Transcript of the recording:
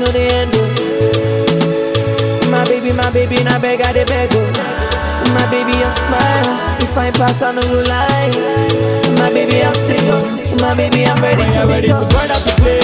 know the end. Oh. My baby, my baby, now beg I beg. Oh. My baby, your smile. If I pass, I no lie. My baby, I'm single. My baby, I'm ready to, ready to burn up the place.